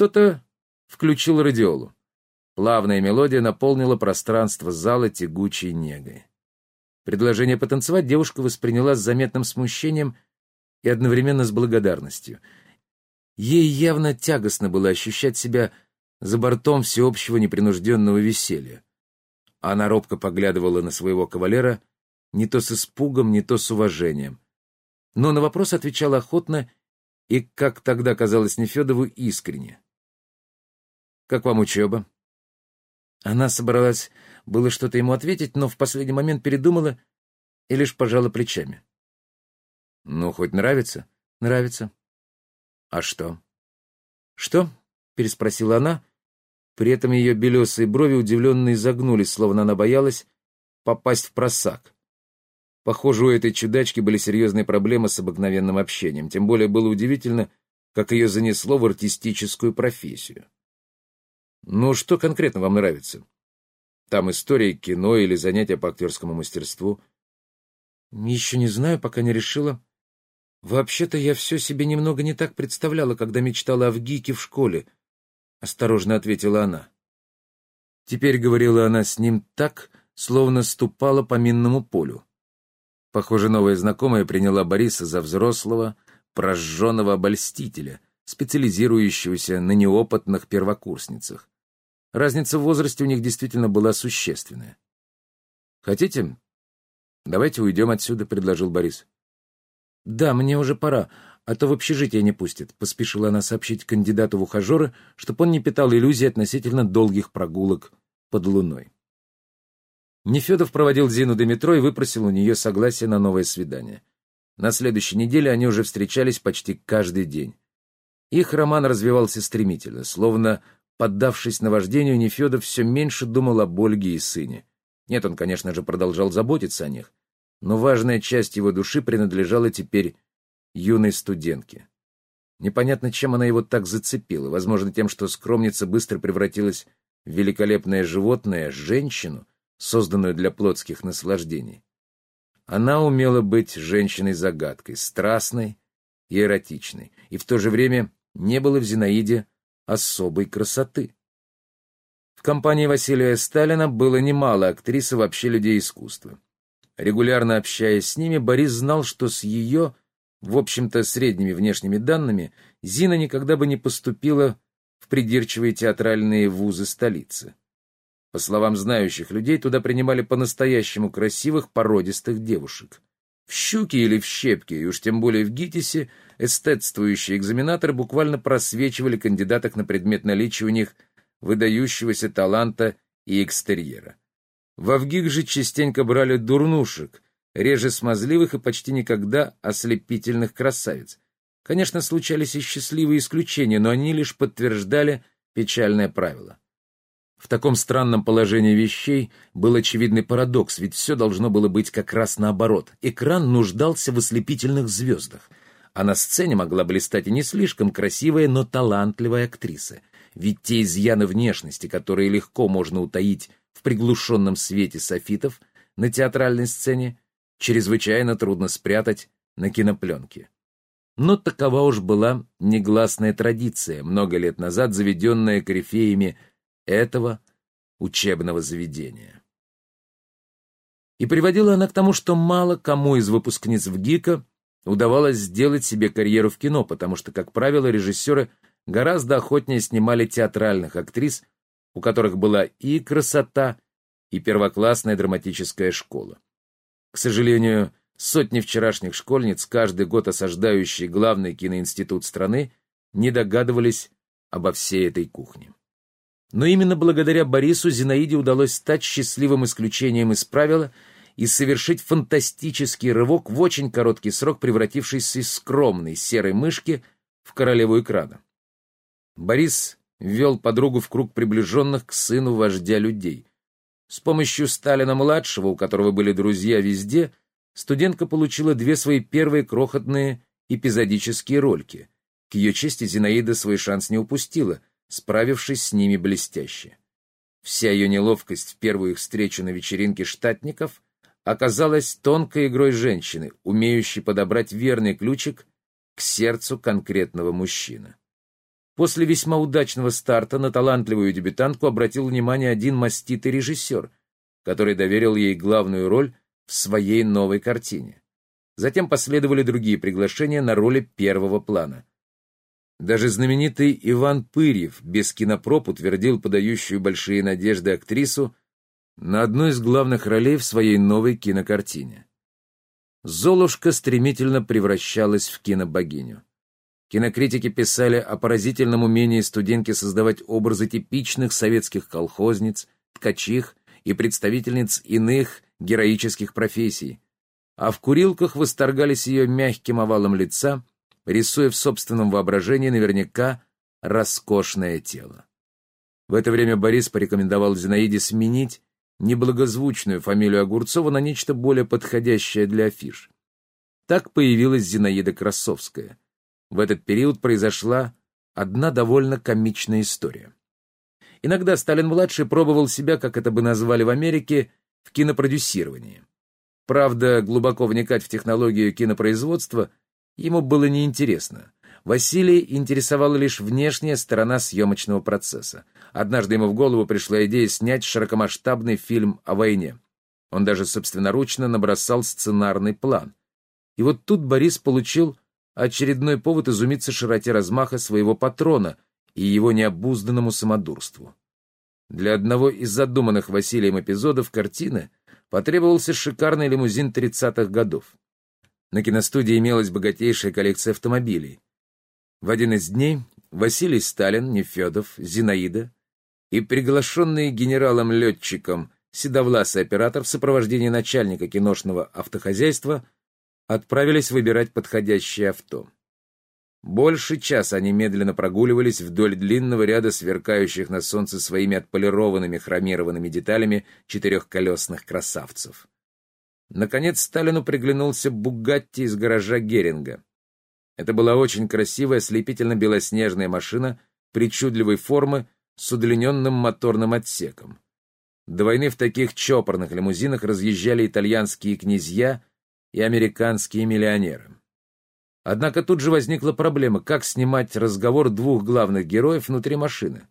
Кто-то включил радиолу. Плавная мелодия наполнила пространство зала тягучей негой. Предложение потанцевать девушка восприняла с заметным смущением и одновременно с благодарностью. Ей явно тягостно было ощущать себя за бортом всеобщего непринужденного веселья. Она робко поглядывала на своего кавалера не то с испугом, не то с уважением. Но на вопрос отвечала охотно и, как тогда казалось Нефедову, искренне. «Как вам учеба?» Она собралась было что-то ему ответить, но в последний момент передумала и лишь пожала плечами. «Ну, хоть нравится?» «Нравится». «А что?» «Что?» — переспросила она. При этом ее белесые брови удивленно изогнулись, словно она боялась попасть в просак. Похоже, у этой чудачки были серьезные проблемы с обыкновенным общением, тем более было удивительно, как ее занесло в артистическую профессию. «Ну, что конкретно вам нравится? Там история кино или занятия по актерскому мастерству?» «Еще не знаю, пока не решила. Вообще-то я все себе немного не так представляла, когда мечтала о ВГИКе в школе», — осторожно ответила она. Теперь говорила она с ним так, словно ступала по минному полю. Похоже, новая знакомая приняла Бориса за взрослого, прожженного обольстителя, специализирующегося на неопытных первокурсницах. Разница в возрасте у них действительно была существенная. «Хотите? Давайте уйдем отсюда», — предложил Борис. «Да, мне уже пора, а то в общежитие не пустят», — поспешила она сообщить кандидату в ухажеры, чтобы он не питал иллюзий относительно долгих прогулок под луной. Нефедов проводил Зину до метро и выпросил у нее согласие на новое свидание. На следующей неделе они уже встречались почти каждый день. Их роман развивался стремительно, словно, поддавшись наваждению, Нефедов все меньше думал об Ольге и сыне. Нет, он, конечно же, продолжал заботиться о них, но важная часть его души принадлежала теперь юной студентке. Непонятно, чем она его так зацепила, возможно, тем, что скромница быстро превратилась в великолепное животное, женщину, созданную для плотских наслаждений. Она умела быть женщиной-загадкой, страстной и эротичной, и в то же время не было в Зинаиде особой красоты. В компании Василия Сталина было немало актрис и вообще людей искусства. Регулярно общаясь с ними, Борис знал, что с ее, в общем-то, средними внешними данными, Зина никогда бы не поступила в придирчивые театральные вузы столицы. По словам знающих людей, туда принимали по-настоящему красивых породистых девушек. В «Щуке» или в «Щепке», и уж тем более в «ГИТИСе» эстетствующие экзаменаторы буквально просвечивали кандидаток на предмет наличия у них выдающегося таланта и экстерьера. В Авгик же частенько брали дурнушек, реже смазливых и почти никогда ослепительных красавиц. Конечно, случались и счастливые исключения, но они лишь подтверждали печальное правило. В таком странном положении вещей был очевидный парадокс, ведь все должно было быть как раз наоборот. Экран нуждался в ослепительных звездах, а на сцене могла блистать и не слишком красивая, но талантливая актриса. Ведь те изъяны внешности, которые легко можно утаить в приглушенном свете софитов на театральной сцене, чрезвычайно трудно спрятать на кинопленке. Но такова уж была негласная традиция, много лет назад заведенная корифеями этого учебного заведения. И приводила она к тому, что мало кому из выпускниц в ГИКа удавалось сделать себе карьеру в кино, потому что, как правило, режиссеры гораздо охотнее снимали театральных актрис, у которых была и красота, и первоклассная драматическая школа. К сожалению, сотни вчерашних школьниц, каждый год осаждающие главный киноинститут страны, не догадывались обо всей этой кухне. Но именно благодаря Борису Зинаиде удалось стать счастливым исключением из правила и совершить фантастический рывок в очень короткий срок, превратившийся из скромной серой мышки в королеву экрана. Борис ввел подругу в круг приближенных к сыну вождя людей. С помощью Сталина-младшего, у которого были друзья везде, студентка получила две свои первые крохотные эпизодические рольки. К ее чести Зинаида свой шанс не упустила — справившись с ними блестяще. Вся ее неловкость в первую их встречу на вечеринке штатников оказалась тонкой игрой женщины, умеющей подобрать верный ключик к сердцу конкретного мужчины. После весьма удачного старта на талантливую дебютантку обратил внимание один маститый режиссер, который доверил ей главную роль в своей новой картине. Затем последовали другие приглашения на роли первого плана. Даже знаменитый Иван Пырьев без кинопроб утвердил подающую большие надежды актрису на одну из главных ролей в своей новой кинокартине. Золушка стремительно превращалась в кинобогиню. Кинокритики писали о поразительном умении студентки создавать образы типичных советских колхозниц, ткачих и представительниц иных героических профессий, а в курилках восторгались ее мягким овалом лица, рисуя в собственном воображении наверняка роскошное тело. В это время Борис порекомендовал Зинаиде сменить неблагозвучную фамилию Огурцова на нечто более подходящее для афиш. Так появилась Зинаида Красовская. В этот период произошла одна довольно комичная история. Иногда Сталин-младший пробовал себя, как это бы назвали в Америке, в кинопродюсировании. Правда, глубоко вникать в технологию кинопроизводства ему было неинтересно. Василий интересовала лишь внешняя сторона съемочного процесса. Однажды ему в голову пришла идея снять широкомасштабный фильм о войне. Он даже собственноручно набросал сценарный план. И вот тут Борис получил очередной повод изумиться широте размаха своего патрона и его необузданному самодурству. Для одного из задуманных Василием эпизодов картины потребовался шикарный лимузин 30-х годов. На киностудии имелась богатейшая коллекция автомобилей. В один из дней Василий Сталин, Нефедов, Зинаида и приглашенный генералом-летчиком седовласый оператор в сопровождении начальника киношного автохозяйства – отправились выбирать подходящее авто. Больше часа они медленно прогуливались вдоль длинного ряда сверкающих на солнце своими отполированными хромированными деталями четырехколесных красавцев. Наконец Сталину приглянулся Бугатти из гаража Геринга. Это была очень красивая, слепительно-белоснежная машина причудливой формы с удлиненным моторным отсеком. До в таких чопорных лимузинах разъезжали итальянские князья и американские миллионеры. Однако тут же возникла проблема, как снимать разговор двух главных героев внутри машины.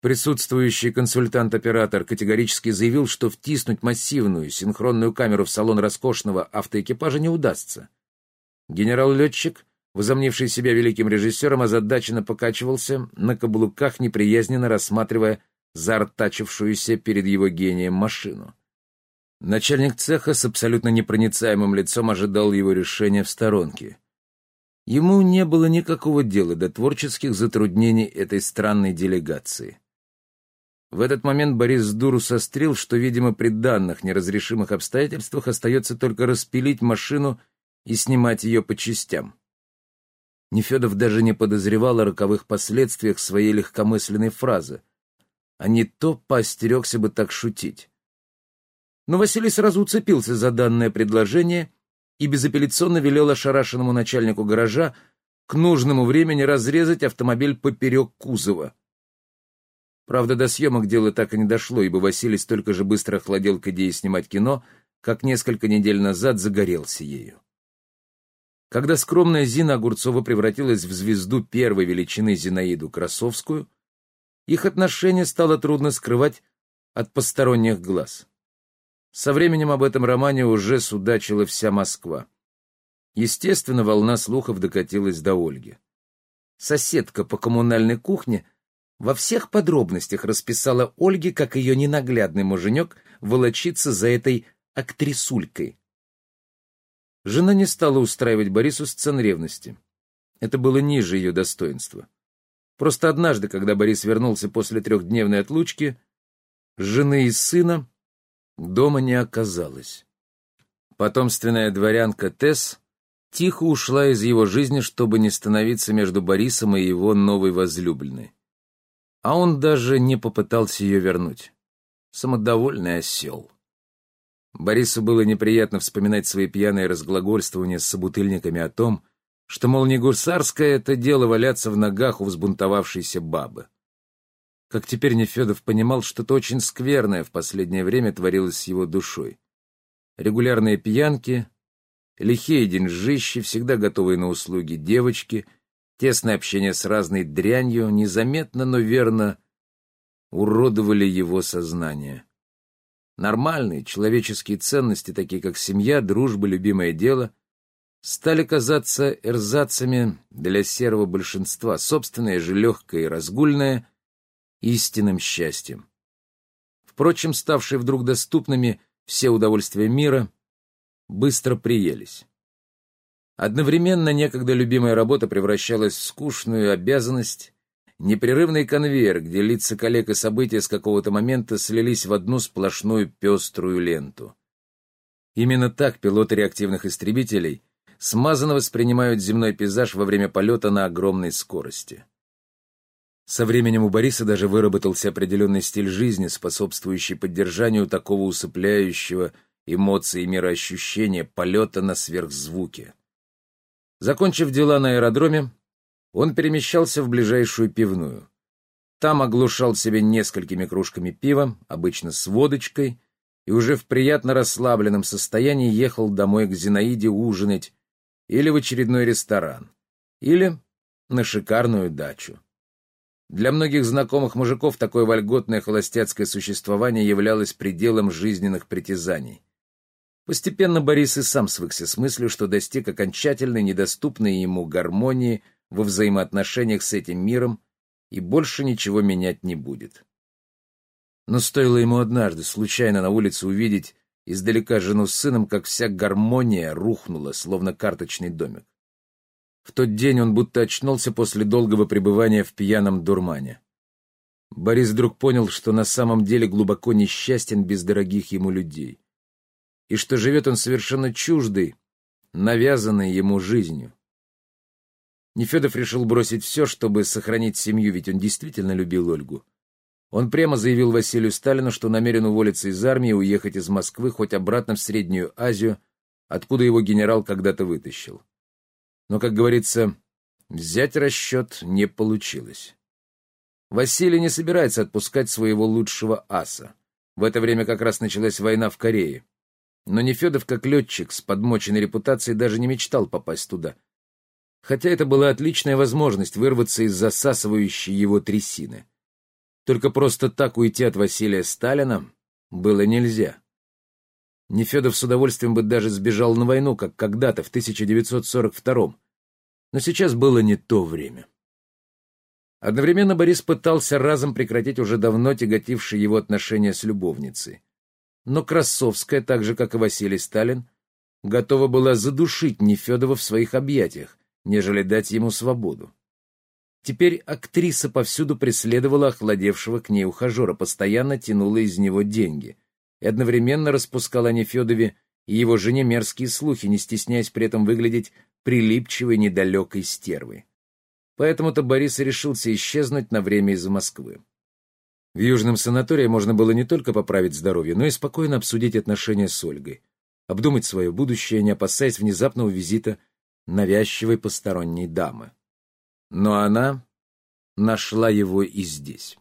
Присутствующий консультант-оператор категорически заявил, что втиснуть массивную синхронную камеру в салон роскошного автоэкипажа не удастся. Генерал-летчик, возомнивший себя великим режиссером, озадаченно покачивался на каблуках, неприязненно рассматривая заортачившуюся перед его гением машину. Начальник цеха с абсолютно непроницаемым лицом ожидал его решения в сторонке. Ему не было никакого дела до творческих затруднений этой странной делегации. В этот момент Борис Дуру сострил, что, видимо, при данных неразрешимых обстоятельствах остается только распилить машину и снимать ее по частям. Нефедов даже не подозревал о роковых последствиях своей легкомысленной фразы, а не то поостерегся бы так шутить. Но Василий сразу уцепился за данное предложение и безапелляционно велел ошарашенному начальнику гаража к нужному времени разрезать автомобиль поперек кузова. Правда, до съемок дело так и не дошло, ибо Василий столько же быстро охладел к идее снимать кино, как несколько недель назад загорелся ею. Когда скромная Зина Огурцова превратилась в звезду первой величины Зинаиду Красовскую, их отношения стало трудно скрывать от посторонних глаз. Со временем об этом романе уже судачила вся Москва. Естественно, волна слухов докатилась до Ольги. Соседка по коммунальной кухне во всех подробностях расписала Ольге, как ее ненаглядный муженек волочится за этой актрисулькой. Жена не стала устраивать Борису сцен ревности. Это было ниже ее достоинства. Просто однажды, когда Борис вернулся после трехдневной отлучки, жены и сына Дома не оказалось. Потомственная дворянка Тесс тихо ушла из его жизни, чтобы не становиться между Борисом и его новой возлюбленной. А он даже не попытался ее вернуть. Самодовольный осел. Борису было неприятно вспоминать свои пьяные разглагольствования с собутыльниками о том, что, мол, не гусарское это дело валяться в ногах у взбунтовавшейся бабы. Как теперь Нефедов понимал, что-то очень скверное в последнее время творилось с его душой. Регулярные пьянки, лихие деньжищи, всегда готовые на услуги девочки тесное общение с разной дрянью незаметно, но верно уродовали его сознание. Нормальные человеческие ценности, такие как семья, дружба, любимое дело, стали казаться эрзацами для серого большинства, собственное же легкое и разгульное — истинным счастьем. Впрочем, ставшие вдруг доступными все удовольствия мира быстро приелись. Одновременно некогда любимая работа превращалась в скучную обязанность, непрерывный конвейер, где лица коллег и события с какого-то момента слились в одну сплошную пеструю ленту. Именно так пилоты реактивных истребителей смазанно воспринимают земной пейзаж во время полета на огромной скорости. Со временем у Бориса даже выработался определенный стиль жизни, способствующий поддержанию такого усыпляющего эмоции и мироощущения полета на сверхзвуке. Закончив дела на аэродроме, он перемещался в ближайшую пивную. Там оглушал себя несколькими кружками пива, обычно с водочкой, и уже в приятно расслабленном состоянии ехал домой к Зинаиде ужинать или в очередной ресторан, или на шикарную дачу. Для многих знакомых мужиков такое вольготное холостяцкое существование являлось пределом жизненных притязаний. Постепенно Борис и сам свыкся с мыслью, что достиг окончательной, недоступной ему гармонии – во взаимоотношениях с этим миром и больше ничего менять не будет. Но стоило ему однажды случайно на улице увидеть издалека жену с сыном, как вся гармония рухнула, словно карточный домик. В тот день он будто очнулся после долгого пребывания в пьяном дурмане. Борис вдруг понял, что на самом деле глубоко несчастен без дорогих ему людей, и что живет он совершенно чуждой, навязанной ему жизнью. Нефедов решил бросить все, чтобы сохранить семью, ведь он действительно любил Ольгу. Он прямо заявил Василию Сталину, что намерен уволиться из армии и уехать из Москвы хоть обратно в Среднюю Азию, откуда его генерал когда-то вытащил. Но, как говорится, взять расчет не получилось. Василий не собирается отпускать своего лучшего аса. В это время как раз началась война в Корее. Но Нефедов, как летчик с подмоченной репутацией, даже не мечтал попасть туда — хотя это была отличная возможность вырваться из засасывающей его трясины. Только просто так уйти от Василия Сталина было нельзя. Нефедов с удовольствием бы даже сбежал на войну, как когда-то, в 1942 Но сейчас было не то время. Одновременно Борис пытался разом прекратить уже давно тяготившие его отношения с любовницей. Но Красовская, так же, как и Василий Сталин, готова была задушить Нефедова в своих объятиях, нежели дать ему свободу. Теперь актриса повсюду преследовала охладевшего к ней ухажера, постоянно тянула из него деньги и одновременно распускала Нефедове и его жене мерзкие слухи, не стесняясь при этом выглядеть прилипчивой недалекой стервой. Поэтому-то Борис и решился исчезнуть на время из Москвы. В Южном санатории можно было не только поправить здоровье, но и спокойно обсудить отношения с Ольгой, обдумать свое будущее, не опасаясь внезапного визита навязчивой посторонней дамы. Но она нашла его и здесь.